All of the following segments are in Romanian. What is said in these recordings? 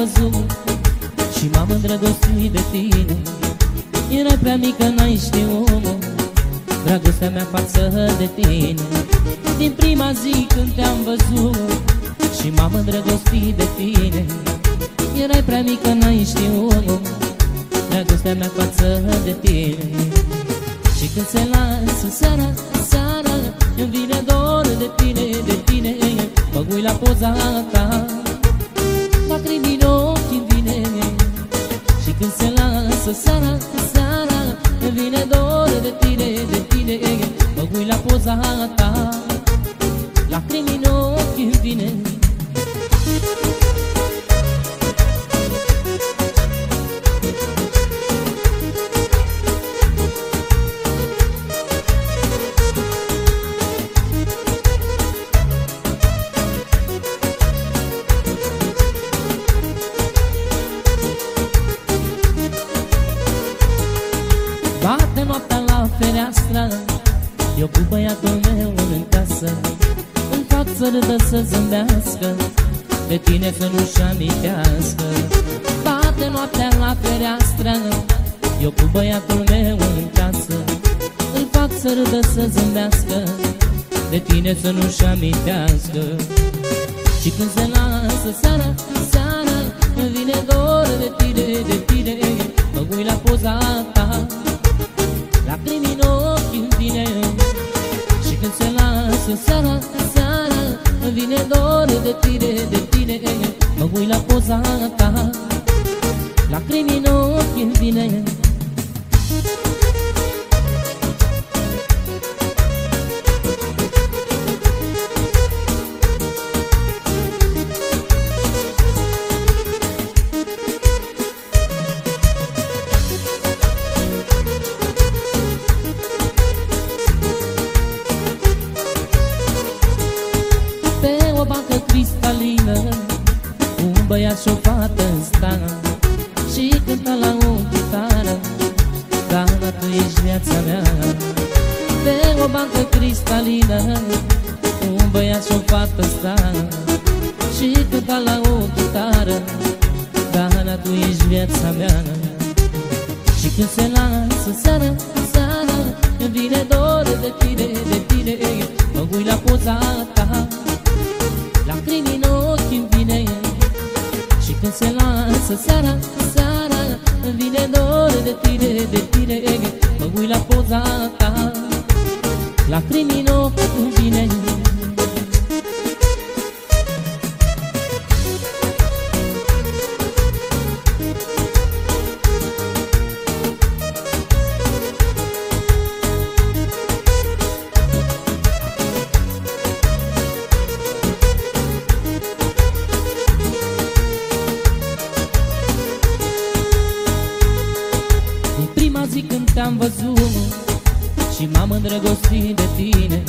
văzut Și m-am îndrăgostit de tine. Erai prea mică, n-ai știut Dragostea mea față de tine. Din prima zi când te-am văzut Și m-am îndrăgostit de tine. Erai prea mică, n-ai știut Dragostea mea față de tine. Și când se lasă seara, seara Îmi vine dor de tine, de tine. Mă ui la poza ta Lacrimi în ochi îmi vine Și când se lasă seara, seara Îmi vine dor de tine, de tine Mă ui la poza ta Lacrimi în ochi îmi vine Bate noaptea la fereastră. Eu cu băiatul meu în casă Îmi fac să râdă să zâmbească De tine să nu-și amintească. Bate noaptea la fereastră Eu cu băiatul meu în casă Îl fac să râdă să zâmbească De tine să nu-și amintească. Și când se lasă seara, seara Îmi vine dor de tine, de tine Mă ui la poza ta de tine, băiat și o fată sta Și cânta la o chitară. Dana, tu ești viața mea. Pe o bancă cristalină Un băiat și o fată sta Și cânta la o chitară. Dana, tu ești viața mea. Și când se lasă seara, seara Îmi vine dor de tine, de tine Mă ui la poza ta lasă seara, seara Îmi vine dor de tine, de tine Mă ui la poza ta. Lacrimi în ochi îmi vine te-am văzut Și m-am îndrăgostit de tine.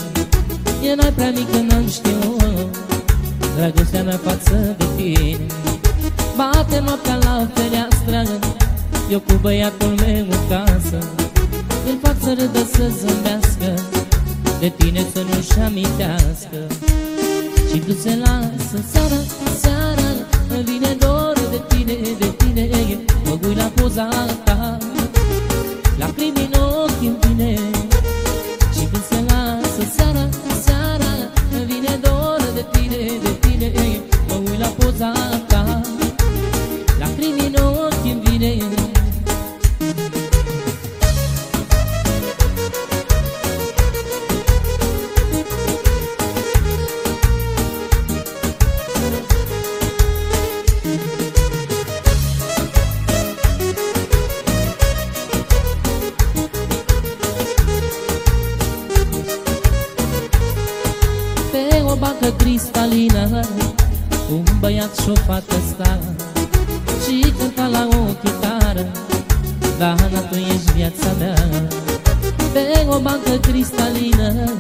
Erai prea mică, n-am știut Dragostea mea față de tine. Bate noaptea la fereastră Eu cu băiatul meu în casă. Îl fac să râdă, să zâmbească De tine să nu-și amintească. Și când se lasă seara, seara Îmi vine dor de tine, de tine. Mă ui la poza ta Pe o bancă cristalină. Un băiat și o fată sta Și cânta la o chitară. Dana, tu ești viața mea. Pe o bancă cristalină.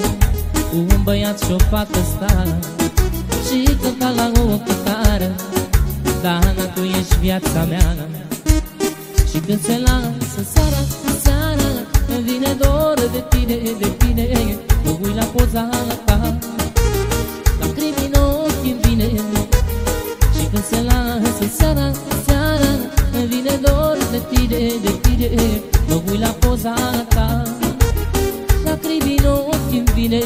Un băiat și o fată sta Și cânta la o chitară. Dana, tu ești viața mea. Și când se lasă seara, seara Îmi vine dor de tine, de dor de tine, de tine Mă uit la poza ta Lacrimi în ochi îmi vine